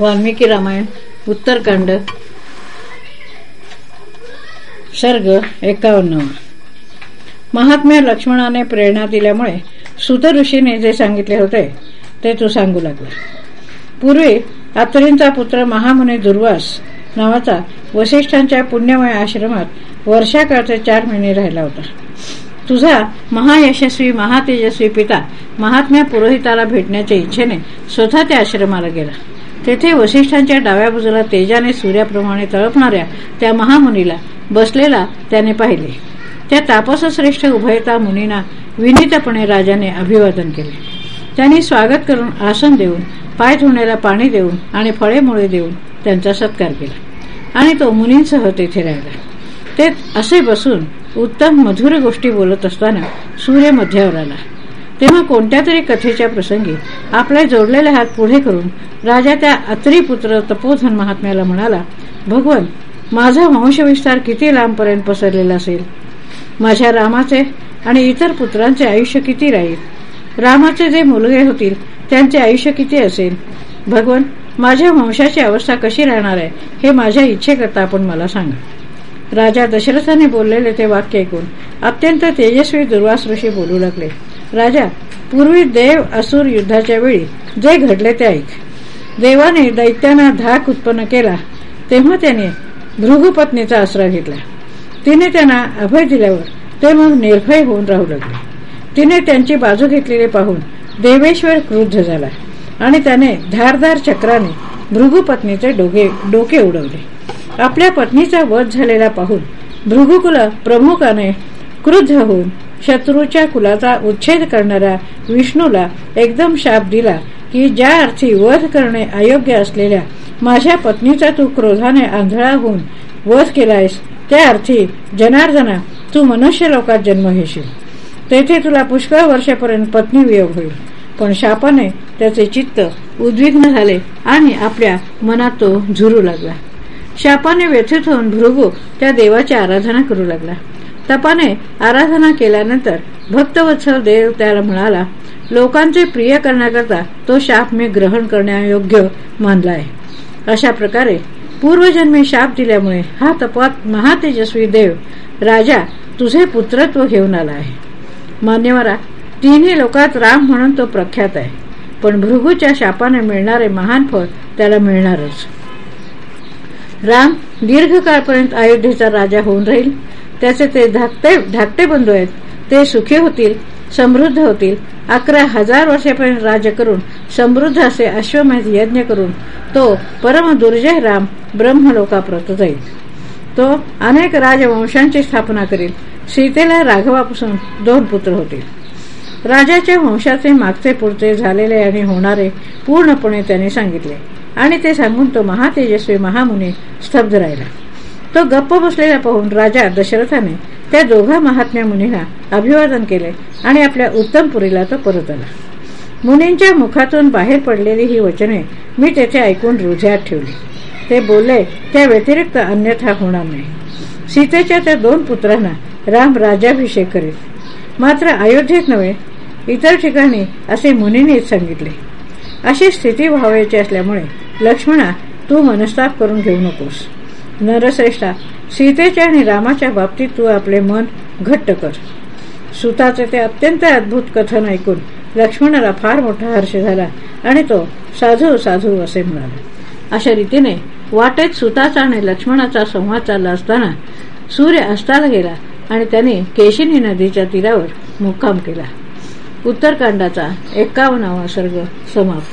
वाल्मिकी रामायण उत्तरकांड सर्ग एकावन्न. महात्म्या लक्ष्मणाने प्रेरणा दिल्यामुळे सुत ऋषीने जे सांगितले होते ते तू सांगू लागला. पूर्वी अत्रींचा पुत्र महामुनी दुर्वास नावाचा वसिष्ठांच्या पुण्यमय आश्रमात वर्षाकाळचे चार महिने राहिला होता. तुझा महायशस्वी महातेजस्वी पिता महात्म्या पुरोहिताला भेटण्याच्या इच्छेने स्वतः त्या आश्रमाला गेला. तेथे वसिष्ठांच्या डाव्या बाजूला तेजाने सूर्याप्रमाणे तळपणाऱ्या त्या महामुनीला बसलेला त्याने पाहिले. त्या तापसश्रेष्ठ उभयता मुनींना विनीतपणे राजाने अभिवादन केले. त्यांनी स्वागत करून आसन देऊन पाय धुण्याला पाणी देऊन आणि फळेमुळे देऊन त्यांचा सत्कार केला. आणि तो मुनींसह तेथे राहिला. ते असे बसून उत्तम मधुर गोष्टी बोलत असताना सूर्य मध्यावर आला. तेव्हा कोणत्या तरी कथेच्या प्रसंगी आपले जोडलेले हात पुढे करून राजा त्या अत्रिपुत्र तपोधन महात्म्याला म्हणाला भगवन माझा वंशविस्तार किती लांबपर्यंत पसरलेला असेल? माझ्या रामाचे आणि इतर पुत्रांचे आयुष्य किती राहील? रामाचे जे मुलगे होतील त्यांचे आयुष्य किती असेल? भगवन माझ्या वंशाची अवस्था कशी राहणार आहे हे माझ्या इच्छेकरता आपण मला सांगा. राजा दशरथाने बोललेले ते वाक्य ऐकून अत्यंत तेजस्वी दुर्वास ऋषी बोलू लागले. राजा पूर्वी देव असुर युद्धाच्या वेळी जे घडले ते ऐक. देवाने दैत्यांना धाक उत्पन्न केला तेव्हा त्याने भृगुपत्नीचा आसरा घेतला. तिने त्यांना अभय दिल्यावर ते मग निर्भय होऊन राहू लागले. तिने त्यांची बाजू घेतलेले पाहून देवेश्वर क्रुद्ध झाला आणि त्याने धारदार चक्राने भृगुपत्नीचे डोके डोके उडवले. आपल्या पत्नीचा वध झालेला पाहून भृगुकुल प्रमुखाने क्रुद्ध होऊन शत्रूच्या कुलाचा उच्छेद करणाऱ्या विष्णूला एकदम शाप दिला की ज्या अर्थी वध करणे अयोग्य असलेल्या माझ्या पत्नीचा तू क्रोधाने आंधळा होऊन वध केलायस त्या अर्थी जनार्दना तू मनुष्य लोकात जन्म घेशील. तेथे तुला पुष्कळ वर्षापर्यंत पत्नी वियोग होईल. पण शापाने त्याचे चित्त उद्विग्न झाले आणि आपल्या मनात तो झुरू लागला. शापाने व्यथित होऊन भृगू त्या देवाची आराधना करू लागला. तपाने आराधना केल्यानंतर भक्तवत्सल देव त्याला म्हणाला लोकांचे प्रिय करण्याकरता तो शाप मी ग्रहण करण्यायोग्य मानला आहे. अशा प्रकारे पूर्वजन्मी शाप दिल्यामुळे हा तपात महातेजस्वी देव राजा तुझे पुत्रत्व घेऊन आला आहे. मान्यवरा तिन्ही लोकात राम म्हणून तो प्रख्यात आहे पण भृगूच्या शापाने मिळणारे महान फळ त्याला मिळणारच. राम दीर्घकाळपर्यंत अयोध्येचा राजा होऊन राहील त्याचे ते धाकटे धाकटे बंधू आहेत. ते सुखी होतील समृद्ध होतील. अकरा हजार वर्षापर्यंत राज्य करून समृद्ध असे अश्वमेध यज्ञ करून तो परम दुर्जय राम ब्रह्मलोकाप्रत जाईल. तो अनेक राजवंशांची स्थापना करील. सीतेला राघवापासून दोन पुत्र होतील. राजाच्या वंशाचे मागचे पुढचे झालेले आणि होणारे पूर्णपणे त्याने सांगितले. आणि ते सांगून तो महातेजस्वी महामुनी स्तब्ध राहिला. तो गप्प बसलेला पाहून राजा दशरथाने त्या दोघा महात्म्या मुनींना अभिवादन केले आणि आपल्या उत्तम पुरीला तो परत आला. मुनींच्या मुखातून बाहेर पडलेली ही वचने मी तेथे ऐकून रुझ्यात ठेवली. ते बोलले त्या व्यतिरिक्त अन्यथा होणार नाही. सीतेच्या त्या दोन पुत्रांना राम राजाभिषेक करीत मात्र अयोध्येत नव्हे इतर ठिकाणी असे मुनींनीच सांगितले. अशी स्थिती व्हावायची असल्यामुळे लक्ष्मणा तू मनस्ताप करून घेऊ नकोस. नरश्रेष्ठा सीतेच्या आणि रामाच्या बाबतीत तू आपले मन घट्ट कर. सुताचे ते अत्यंत अद्भुत कथन ऐकून लक्ष्मणाला फार मोठा हर्ष झाला आणि तो साधू साधू असे म्हणाला. अशा रीतीने वाटेत सुताचा आणि लक्ष्मणाचा संवाद चालला असताना सूर्य अस्ताला गेला आणि त्याने केशिनी नदीच्या तीरावर मुक्काम केला. उत्तरकांडाचा एकावन्नावा सर्ग समाप्त.